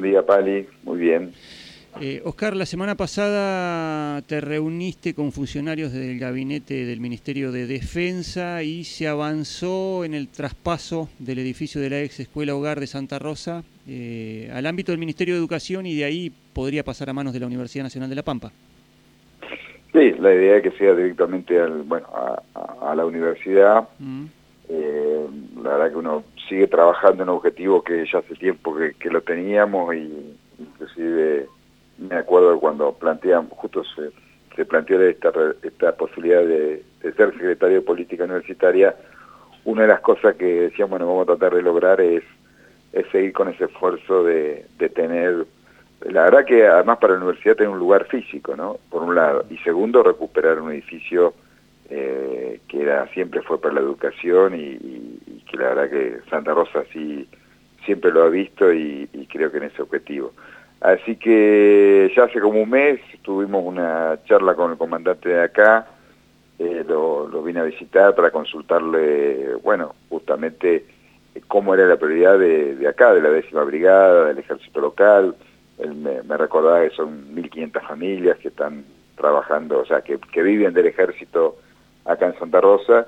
Buen día, Pali. Muy bien. Eh, Oscar, la semana pasada te reuniste con funcionarios del gabinete del Ministerio de Defensa y se avanzó en el traspaso del edificio de la ex Escuela Hogar de Santa Rosa eh, al ámbito del Ministerio de Educación y de ahí podría pasar a manos de la Universidad Nacional de La Pampa. Sí, la idea es que sea directamente al, bueno, a, la universidad. Mm. Eh, la verdad que uno sigue trabajando en un objetivo que ya hace tiempo que, lo teníamos y inclusive me acuerdo cuando planteamos, justo se, planteó esta, esta posibilidad de, ser secretario de política universitaria, una de las cosas que decíamos, bueno, vamos a tratar de lograr es, es seguir con ese esfuerzo de, de tener la verdad que además para la universidad tener un lugar físico, ¿no? Por un lado. Y segundo, recuperar un edificio eh, que era siempre fue para la educación y, que la verdad que Santa Rosa sí siempre lo ha visto y, creo que en ese objetivo. Así que ya hace como un mes tuvimos una charla con el comandante de acá, eh, lo, vine a visitar para consultarle, bueno, justamente cómo era la prioridad de, de acá, de la décima brigada, del ejército local, él me, recordaba que son 1.500 familias que están trabajando, o sea, que, viven del ejército acá en Santa Rosa.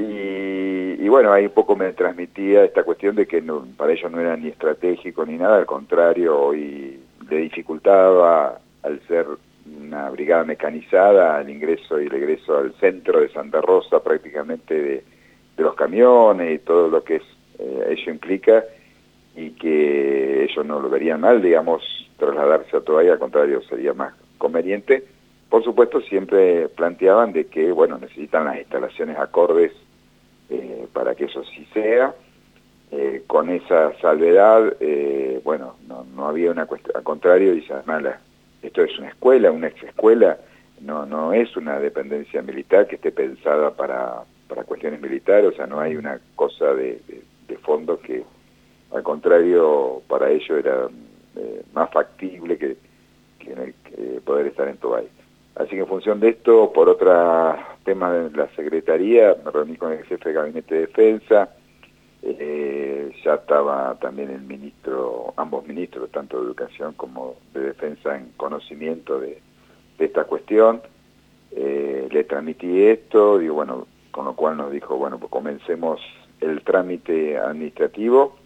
Y, bueno, ahí un poco me transmitía esta cuestión de que para ellos no era ni estratégico ni nada, al contrario, y le dificultaba al ser una brigada mecanizada el ingreso y el egreso al centro de Santa Rosa prácticamente de, los camiones y todo lo que es, eh, ello implica y que ellos no lo verían mal, digamos, trasladarse a Toalla, al contrario, sería más conveniente. Por supuesto, siempre planteaban de que, bueno, necesitan las instalaciones acordes eh, para que eso sí sea. Eh, con esa salvedad, eh, bueno, no, no, había una cuestión, al contrario, dice además, esto es una escuela, una ex escuela, no, no es una dependencia militar que esté pensada para, para cuestiones militares, o sea, no hay una cosa de, de fondo que al contrario, para ellos era eh, más factible que, poder estar en Tobay. Así que en función de esto, por otro tema de la Secretaría, me reuní con el jefe de Gabinete de Defensa, eh, ya estaba también el ministro, ambos ministros, tanto de Educación como de Defensa, en conocimiento de, esta cuestión. Eh, le transmití esto, digo, bueno, con lo cual nos dijo, bueno, pues comencemos el trámite administrativo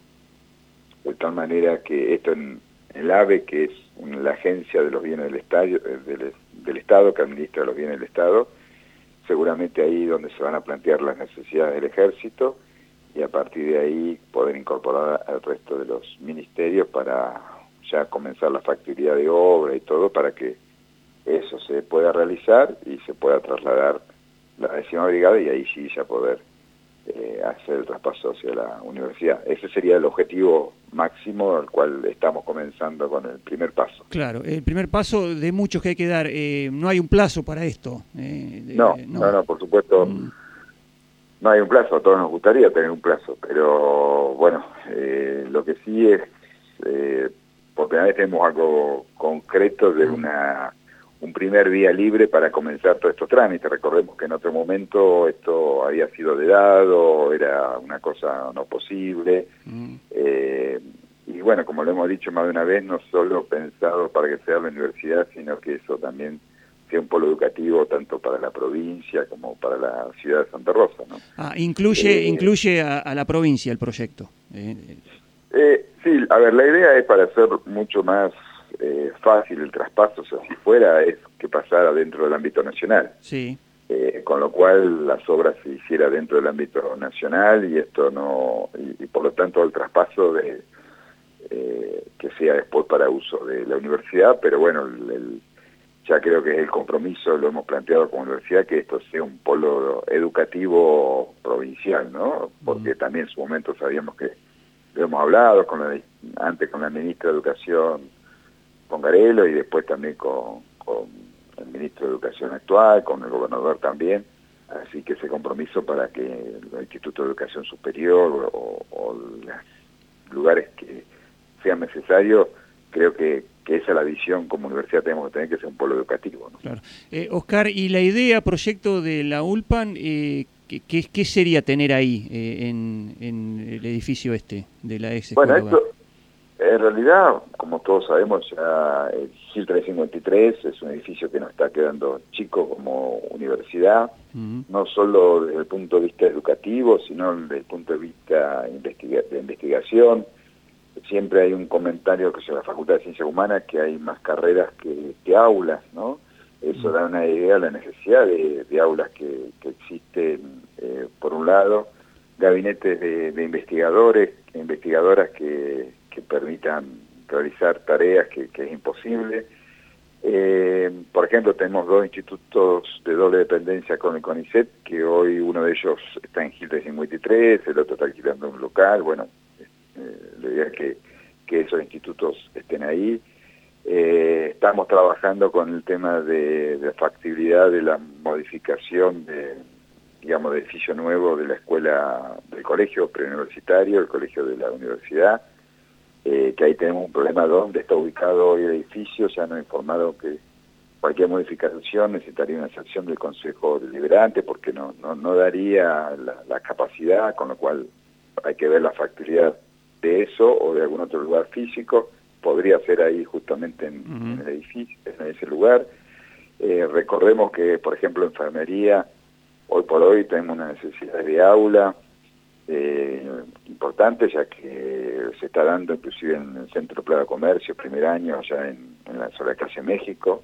de tal manera que esto en el AVE, que es la agencia de los bienes del, estadio, eh, del, Estado, que administra los bienes del Estado, seguramente ahí donde se van a plantear las necesidades del ejército y a partir de ahí poder incorporar al resto de los ministerios para ya comenzar la factoría de obra y todo para que eso se pueda realizar y se pueda trasladar la décima brigada y ahí sí ya poder eh, hacer el traspaso hacia la universidad. Ese sería el objetivo máximo al cual estamos comenzando con el primer paso. Claro, el primer paso de muchos que hay que dar. Eh, no hay un plazo para esto. Eh, no, no, no, por supuesto. Mm. No hay un plazo, a todos nos gustaría tener un plazo, pero bueno, lo que sí es, por primera vez tenemos algo concreto de mm. una un primer vía libre para comenzar todos estos trámites. Recordemos que en otro momento esto había sido de dado, era una cosa no posible. Mm. Eh, y bueno, como lo hemos dicho más de una vez, no solo pensado para que sea la universidad, sino que eso también sea un polo educativo tanto para la provincia como para la ciudad de Santa Rosa. ¿no? Ah, incluye, eh, incluye a, la provincia el proyecto. Eh, sí, a ver, la idea es para hacer mucho más eh, fácil el traspaso, o sea, si fuera, es que pasara dentro del ámbito nacional. Sí. Eh, con lo cual las obras se hiciera dentro del ámbito nacional y esto no, y, por lo tanto el traspaso de eh, que sea después para uso de la universidad, pero bueno, el, ya creo que es el compromiso, lo hemos planteado como universidad, que esto sea un polo educativo provincial, ¿no? Porque también en su momento sabíamos que lo hemos hablado con la, antes con la ministra de Educación con Garelo y después también con, el ministro de Educación actual, con el gobernador también, así que ese compromiso para que los institutos de educación superior o, los lugares que sean necesarios, creo que, esa es la visión como universidad tenemos que tener, que sea un polo educativo. Claro. Eh, Oscar, ¿y la idea, proyecto de la ULPAN, eh, ¿qué, sería tener ahí eh, en, el edificio este de la ex Bueno, esto, En realidad, como todos sabemos, ya el GIL 353 es un edificio que nos está quedando chico como universidad, no solo desde el punto de vista educativo, sino desde el punto de vista de investigación. Siempre hay un comentario que se la Facultad de Ciencias Humanas que hay más carreras que, aulas, ¿no? Eso da una idea de la necesidad de, aulas que, existen, eh, por un lado, gabinetes de, investigadores, investigadoras que, permitan realizar tareas que, es imposible. Eh, por ejemplo, tenemos dos institutos de doble dependencia con el CONICET, que hoy uno de ellos está en Gil 53, el otro está alquilando un local. Bueno, eh, la idea que, esos institutos estén ahí. Eh, estamos trabajando con el tema de, de factibilidad de la modificación de, digamos, de edificio nuevo de la escuela, del colegio preuniversitario, el colegio de la universidad, eh, que ahí tenemos un problema dónde está ubicado hoy el edificio, ya nos informaron que cualquier modificación necesitaría una sanción del Consejo Deliberante porque no, no, no daría la, capacidad, con lo cual hay que ver la factibilidad de eso o de algún otro lugar físico, podría ser ahí justamente en, el edificio, en ese lugar. Eh, recordemos que, por ejemplo, enfermería Hoy por hoy tenemos una necesidad de aula eh, importante, ya que se está dando inclusive en el Centro Plaza Comercio, primer año, allá en, la zona de México,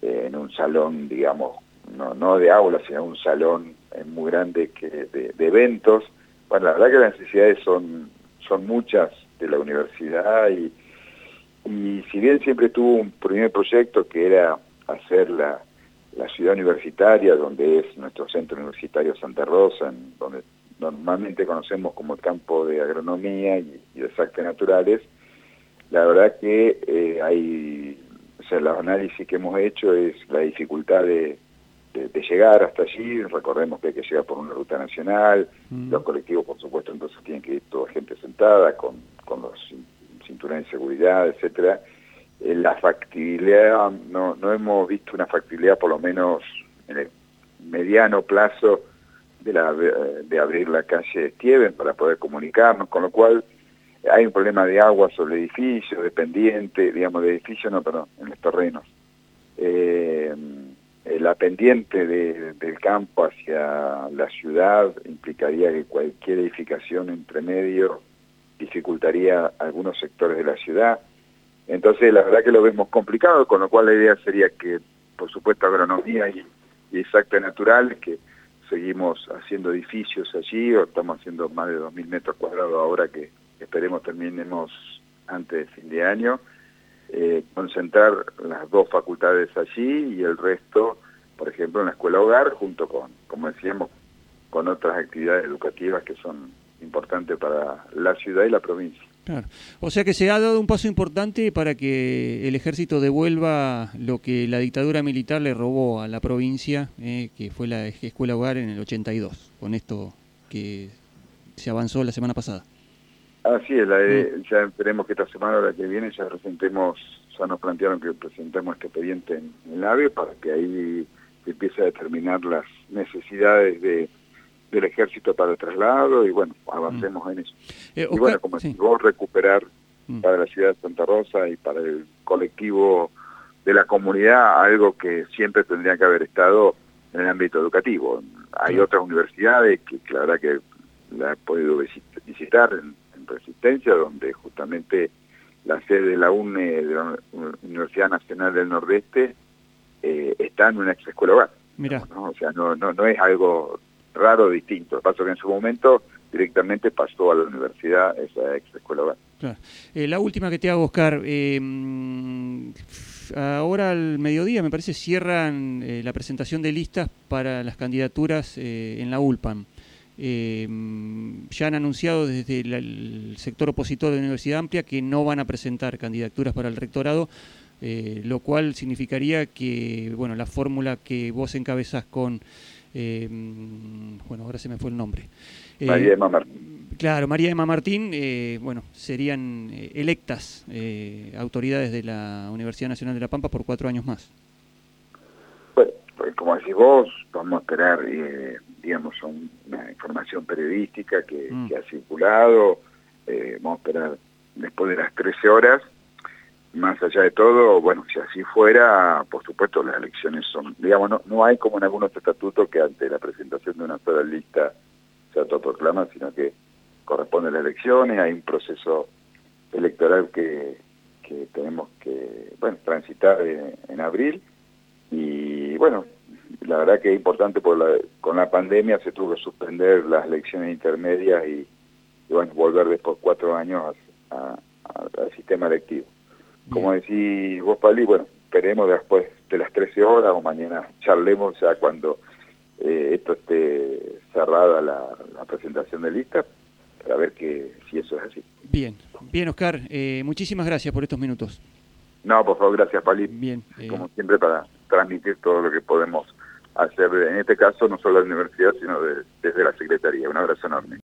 eh, en un salón, digamos, no, no de aula, sino un salón eh, muy grande que de, eventos. Bueno, la verdad que las necesidades son, son muchas de la universidad y, y si bien siempre tuvo un primer proyecto que era hacer la, la ciudad universitaria, donde es nuestro centro universitario Santa Rosa, en donde normalmente conocemos como el campo de agronomía y, de desastres naturales, la verdad que eh, hay, o sea, el análisis que hemos hecho es la dificultad de, llegar hasta allí, recordemos que hay que llegar por una ruta nacional, mm. los colectivos por supuesto entonces tienen que ir toda gente sentada con, con los cinturones de seguridad, etcétera, eh, la factibilidad, no, no hemos visto una factibilidad por lo menos en el mediano plazo de, la, de abrir la calle Steven para poder comunicarnos, con lo cual hay un problema de agua sobre el edificio, de pendiente, digamos, de edificio, no, perdón, en los terrenos. Eh, eh, la pendiente del campo hacia la ciudad implicaría que cualquier edificación entre medio dificultaría algunos sectores de la ciudad. Entonces, la verdad que lo vemos complicado, con lo cual la idea sería que, por supuesto, agronomía y, y exacta natural, que seguimos haciendo edificios allí, o estamos haciendo más de 2.000 metros cuadrados ahora que esperemos terminemos antes de fin de año, eh, concentrar las dos facultades allí y el resto, por ejemplo, en la escuela hogar, junto con, como decíamos, con otras actividades educativas que son importantes para la ciudad y la provincia. Claro. O sea que se ha dado un paso importante para que el ejército devuelva lo que la dictadura militar le robó a la provincia, eh, que fue la escuela hogar en el 82, con esto que se avanzó la semana pasada. Así es, la mm. ya esperemos que esta semana o la que viene ya presentemos, ya nos plantearon que presentemos este expediente en, el AVE para que ahí se empiece a determinar las necesidades de del ejército para el traslado y bueno, avancemos mm. en eso. Eh, y bueno, como sí. vos recuperar mm. para la ciudad de Santa Rosa y para el colectivo de la comunidad algo que siempre tendría que haber estado en el ámbito educativo. Hay otras universidades que, la verdad que la he podido visitar en, Resistencia, donde justamente la sede de la UNE, de la Universidad Nacional del Nordeste, eh, está en una ex escuela hogar. Mira. O sea, no, no, no es algo raro, distinto. Paso que en su momento directamente pasó a la universidad esa ex escuela eh, la última que te hago, Oscar. Eh, ahora al mediodía, me parece, cierran eh, la presentación de listas para las candidaturas en la ULPAM. ya han anunciado desde el sector opositor de la Universidad Amplia que no van a presentar candidaturas para el rectorado, lo cual significaría que bueno la fórmula que vos encabezás con eh, bueno, ahora se me fue el nombre. Eh, María Emma Martín. Claro, María Emma Martín, eh, bueno, serían electas autoridades de la Universidad Nacional de La Pampa por cuatro años más. Bueno, pues como decís vos, vamos a esperar, digamos, una información periodística que, mm. ha circulado, vamos a esperar después de las 13 horas, más allá de todo, bueno, si así fuera, por supuesto las elecciones son, digamos, no, no hay como en algunos estatutos que ante la presentación de una sola lista se autoproclama, sino que corresponden las elecciones, hay un proceso electoral que, que tenemos que, bueno, transitar en, abril y, bueno, la verdad que es importante porque con la pandemia se tuvo que suspender las elecciones intermedias y, bueno, volver después de cuatro años al sistema electivo. Como decís vos, Pali, bueno, esperemos después de las 13 horas o mañana charlemos ya cuando eh, esto esté cerrada la, presentación de lista para ver que si eso es así. Bien, bien Oscar, eh, muchísimas gracias por estos minutos. No, por favor, gracias Pali. Bien. Eh, Como siempre para transmitir todo lo que podemos hacer, en este caso no solo de la universidad, sino desde la Secretaría. Un abrazo enorme.